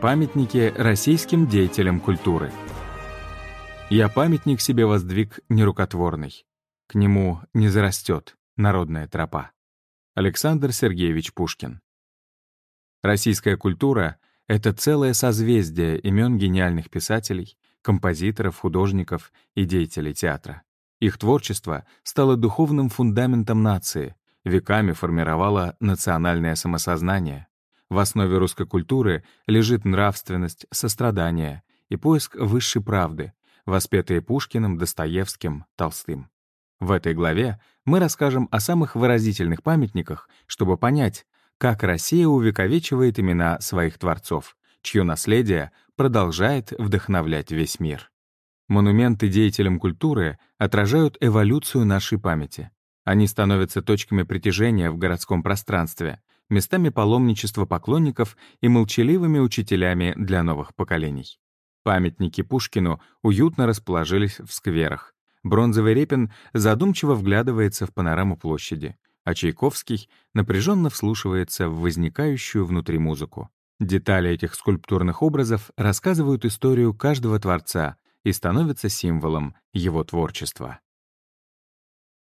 Памятники российским деятелям культуры. Я памятник себе воздвиг нерукотворный. К нему не зарастет народная тропа. Александр Сергеевич Пушкин. Российская культура — это целое созвездие имен гениальных писателей, композиторов, художников и деятелей театра. Их творчество стало духовным фундаментом нации, веками формировало национальное самосознание. В основе русской культуры лежит нравственность, сострадание и поиск высшей правды, воспетые Пушкиным, Достоевским, Толстым. В этой главе мы расскажем о самых выразительных памятниках, чтобы понять, как Россия увековечивает имена своих творцов, чье наследие продолжает вдохновлять весь мир. Монументы деятелям культуры отражают эволюцию нашей памяти. Они становятся точками притяжения в городском пространстве, местами паломничества поклонников и молчаливыми учителями для новых поколений. Памятники Пушкину уютно расположились в скверах. Бронзовый Репин задумчиво вглядывается в панораму площади, а Чайковский напряженно вслушивается в возникающую внутри музыку. Детали этих скульптурных образов рассказывают историю каждого творца и становятся символом его творчества.